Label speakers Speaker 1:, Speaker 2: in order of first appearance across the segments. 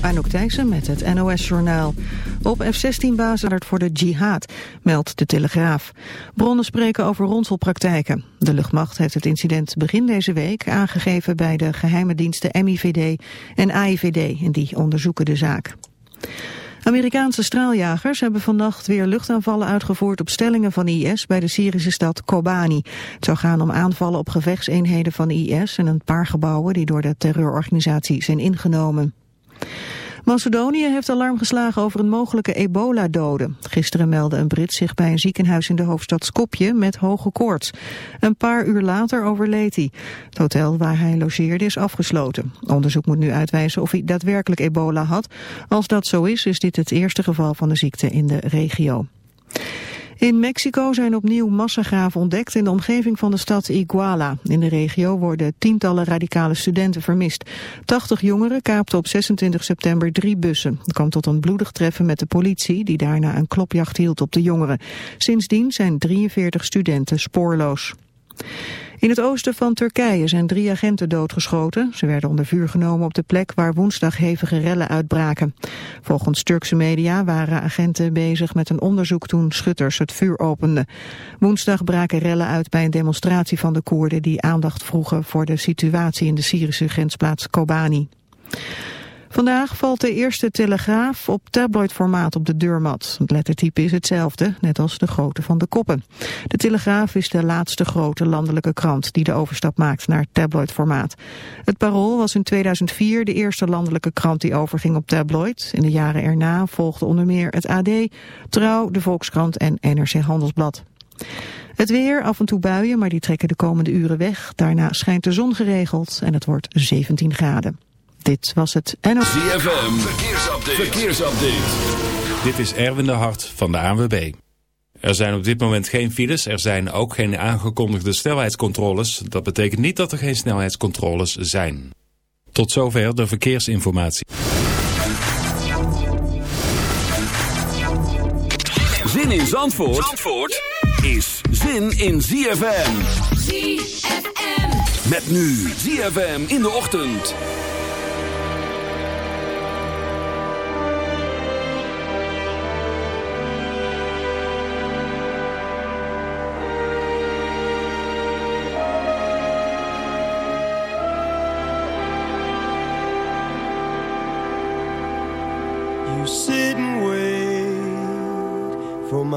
Speaker 1: Anouk Thijssen met het NOS-journaal. Op F-16-basis voor de jihad, meldt de Telegraaf. Bronnen spreken over ronselpraktijken. De luchtmacht heeft het incident begin deze week aangegeven bij de geheime diensten MIVD en AIVD en die onderzoeken de zaak. Amerikaanse straaljagers hebben vannacht weer luchtaanvallen uitgevoerd op stellingen van IS bij de Syrische stad Kobani. Het zou gaan om aanvallen op gevechtseenheden van IS en een paar gebouwen die door de terreurorganisatie zijn ingenomen. Macedonië heeft alarm geslagen over een mogelijke ebola-dode. Gisteren meldde een Brit zich bij een ziekenhuis in de hoofdstad Skopje met hoge koorts. Een paar uur later overleed hij. Het hotel waar hij logeerde is afgesloten. Onderzoek moet nu uitwijzen of hij daadwerkelijk ebola had. Als dat zo is, is dit het eerste geval van de ziekte in de regio. In Mexico zijn opnieuw massagraven ontdekt in de omgeving van de stad Iguala. In de regio worden tientallen radicale studenten vermist. 80 jongeren kaapten op 26 september drie bussen. Het kwam tot een bloedig treffen met de politie die daarna een klopjacht hield op de jongeren. Sindsdien zijn 43 studenten spoorloos. In het oosten van Turkije zijn drie agenten doodgeschoten. Ze werden onder vuur genomen op de plek waar woensdag hevige rellen uitbraken. Volgens Turkse media waren agenten bezig met een onderzoek toen schutters het vuur openden. Woensdag braken rellen uit bij een demonstratie van de Koerden die aandacht vroegen voor de situatie in de Syrische grensplaats Kobani. Vandaag valt de eerste telegraaf op tabloidformaat op de deurmat. Het lettertype is hetzelfde, net als de grootte van de koppen. De Telegraaf is de laatste grote landelijke krant die de overstap maakt naar tabloidformaat. Het Parool was in 2004 de eerste landelijke krant die overging op tabloid. In de jaren erna volgden onder meer het AD, Trouw, de Volkskrant en NRC Handelsblad. Het weer, af en toe buien, maar die trekken de komende uren weg. Daarna schijnt de zon geregeld en het wordt 17 graden. Dit was het NOS.
Speaker 2: ZFM, verkeersupdate. verkeersupdate.
Speaker 3: Dit is Erwin de Hart van de ANWB. Er zijn op dit moment geen files, er zijn ook geen aangekondigde snelheidscontroles. Dat betekent niet dat er geen snelheidscontroles zijn. Tot zover de verkeersinformatie.
Speaker 2: Zin in Zandvoort, Zandvoort is zin in ZFM.
Speaker 4: ZFM.
Speaker 2: Met nu ZFM in de ochtend.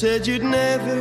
Speaker 5: Said you'd never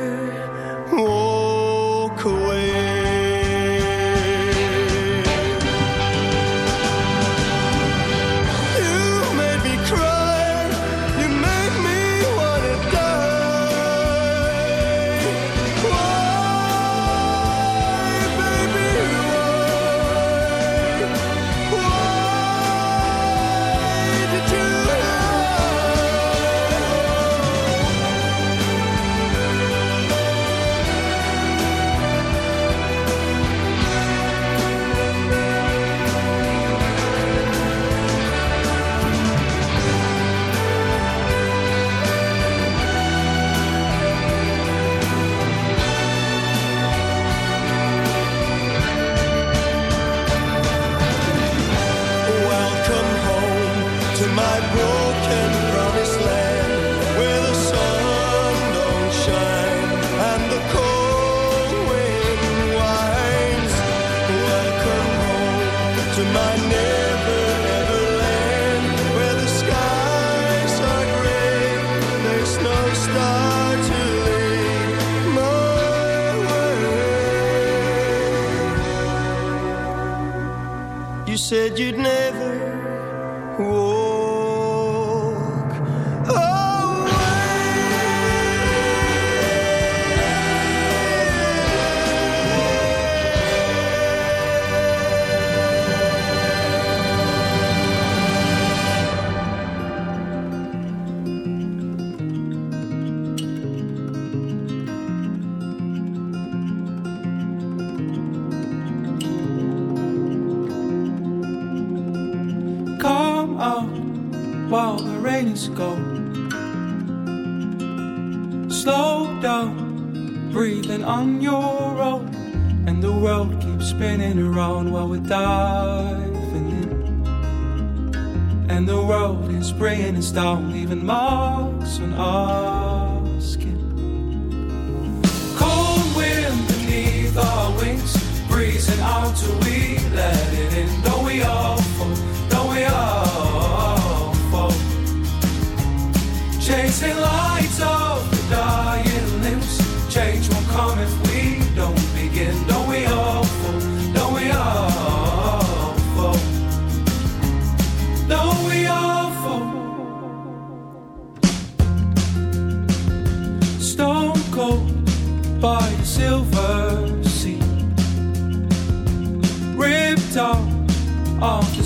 Speaker 5: And the
Speaker 6: world is bringing us down, leaving marks on our skin. Cold wind beneath our wings, breezing out till we let it in. Don't we all fall? Don't we all fall? Chasing lights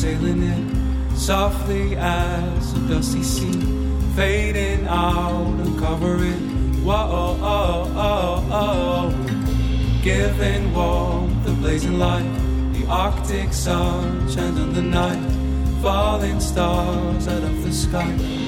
Speaker 6: sailing in softly as a dusty sea, fading out and covering. Whoa, oh, oh, oh, giving warmth the blazing light, the Arctic sun shines on the night, falling stars out of the sky.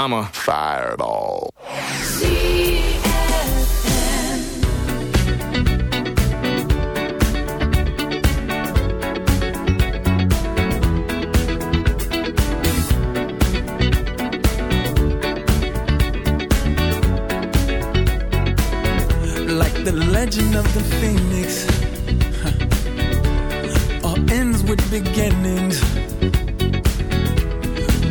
Speaker 7: I'm
Speaker 8: a
Speaker 7: fireball.
Speaker 9: the legend of the phoenix huh. all ends with beginnings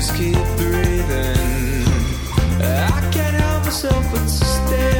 Speaker 4: just keep breathing. I can't help myself but to stare.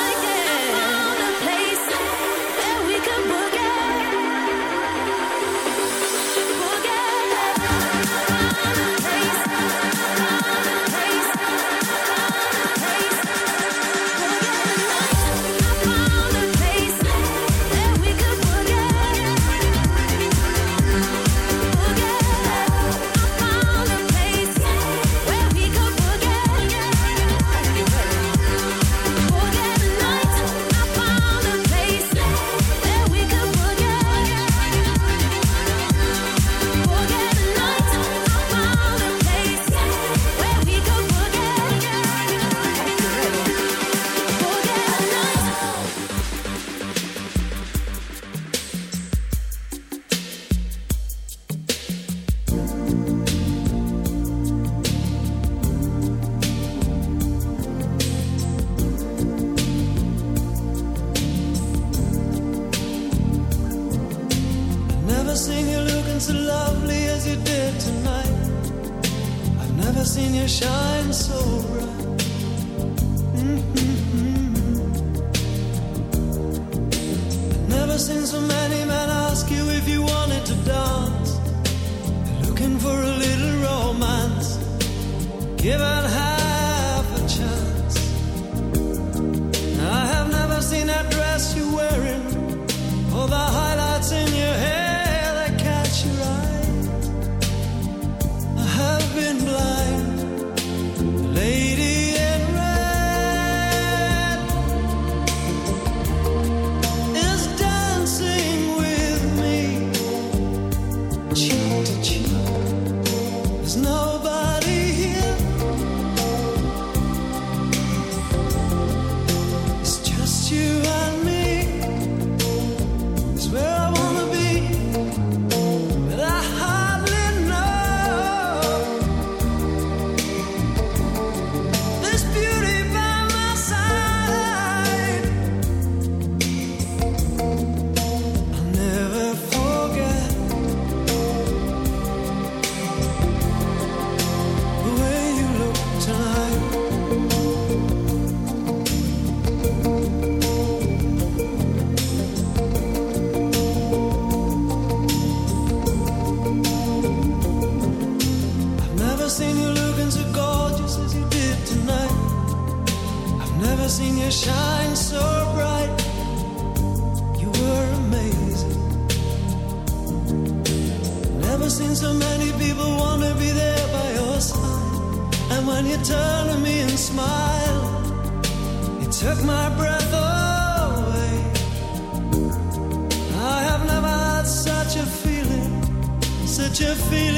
Speaker 9: never seen so many men ask you if you wanted to dance. Looking for a little romance, given half a chance. I have never seen that dress you're wearing, or the high turned to me and smile, It took my breath away. I have never had such a feeling, such a feeling.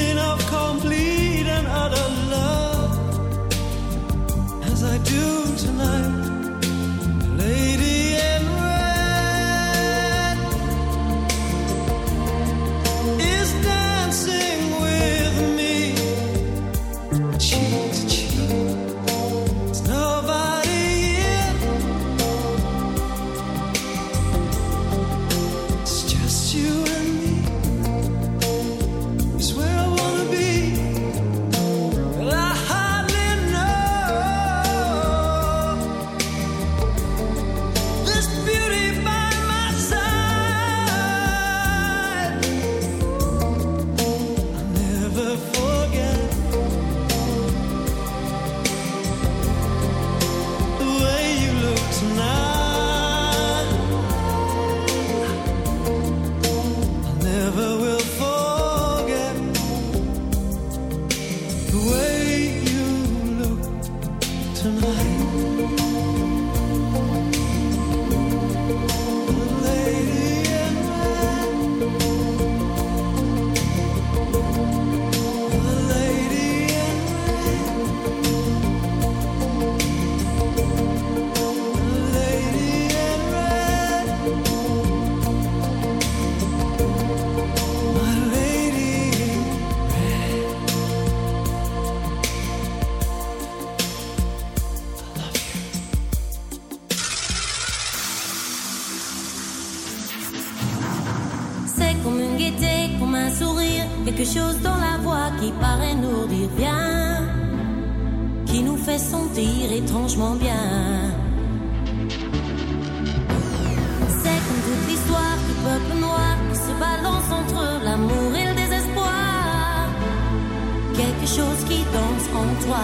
Speaker 10: Les choses qui dansent en toi.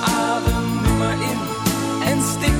Speaker 11: Adem nu maar in en stik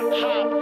Speaker 12: hip hop.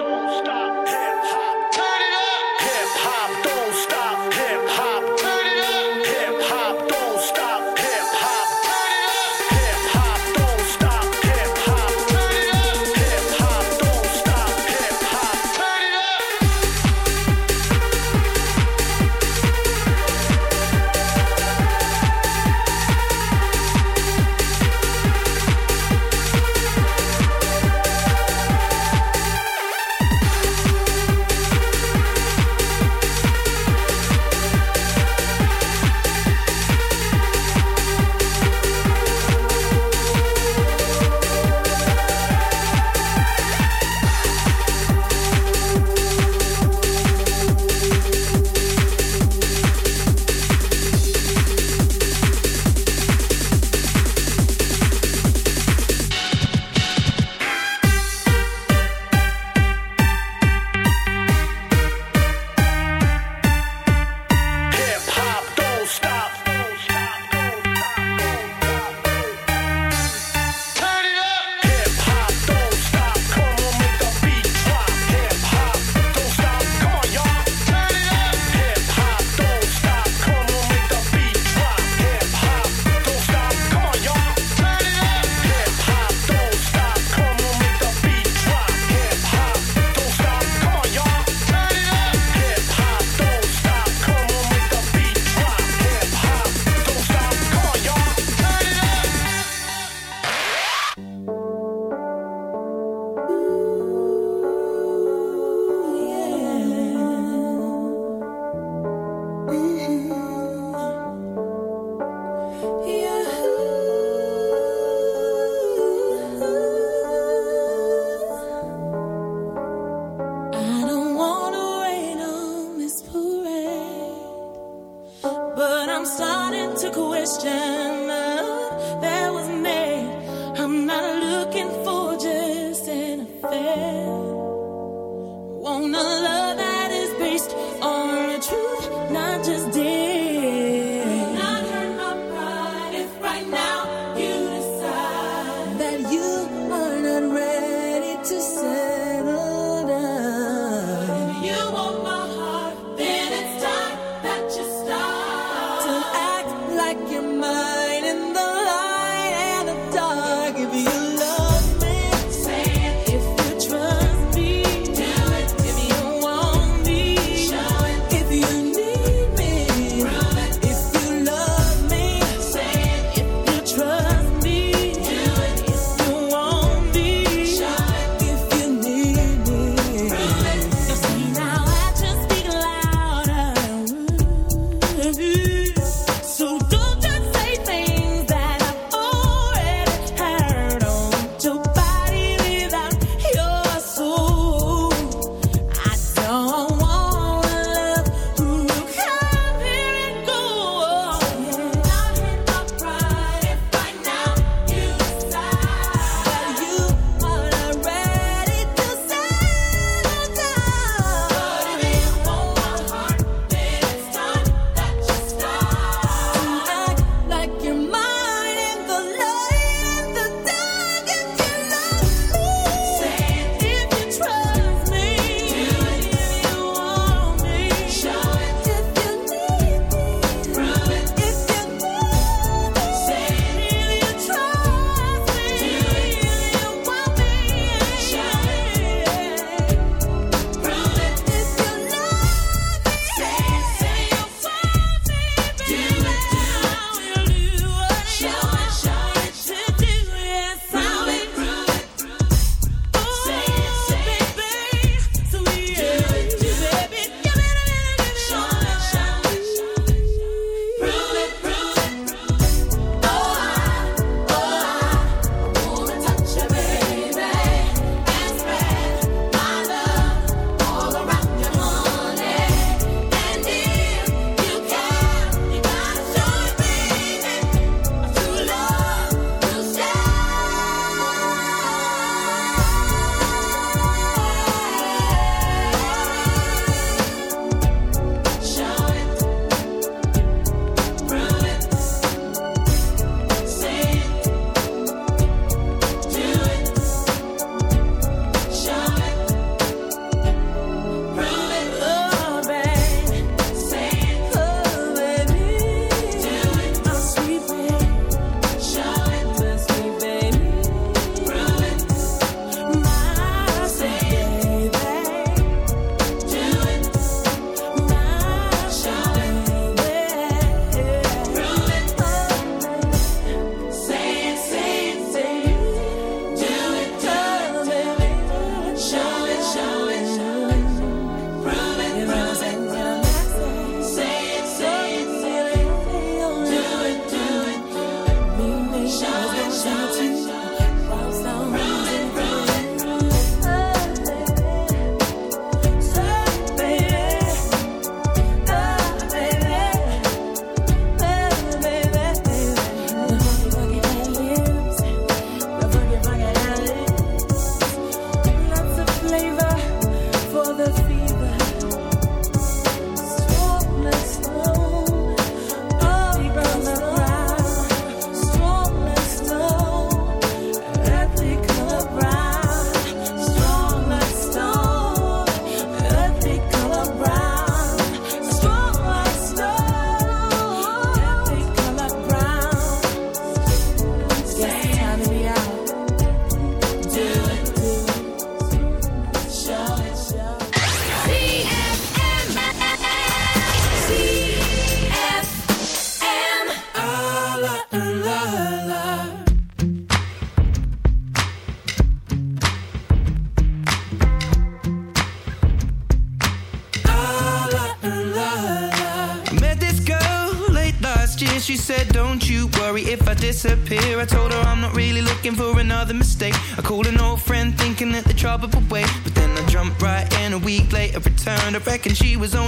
Speaker 12: Reckon she was only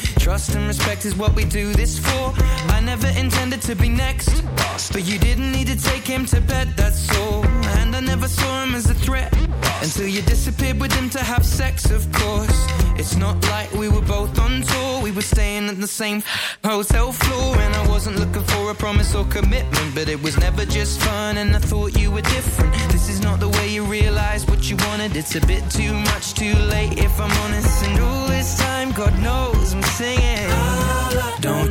Speaker 12: You, trust and respect is what we do this for. I never intended to be next, but you didn't need to take him to bed, that's all. And I never saw him as a threat until you disappeared with him to have sex, of course. It's not like we were both on tour, we were staying at the same hotel floor. And I wasn't looking for a promise or commitment, but it was never just fun. And I thought you were different. This wanted. It's a bit too much, too late, if I'm honest. And all this time, God knows I'm singing. Don't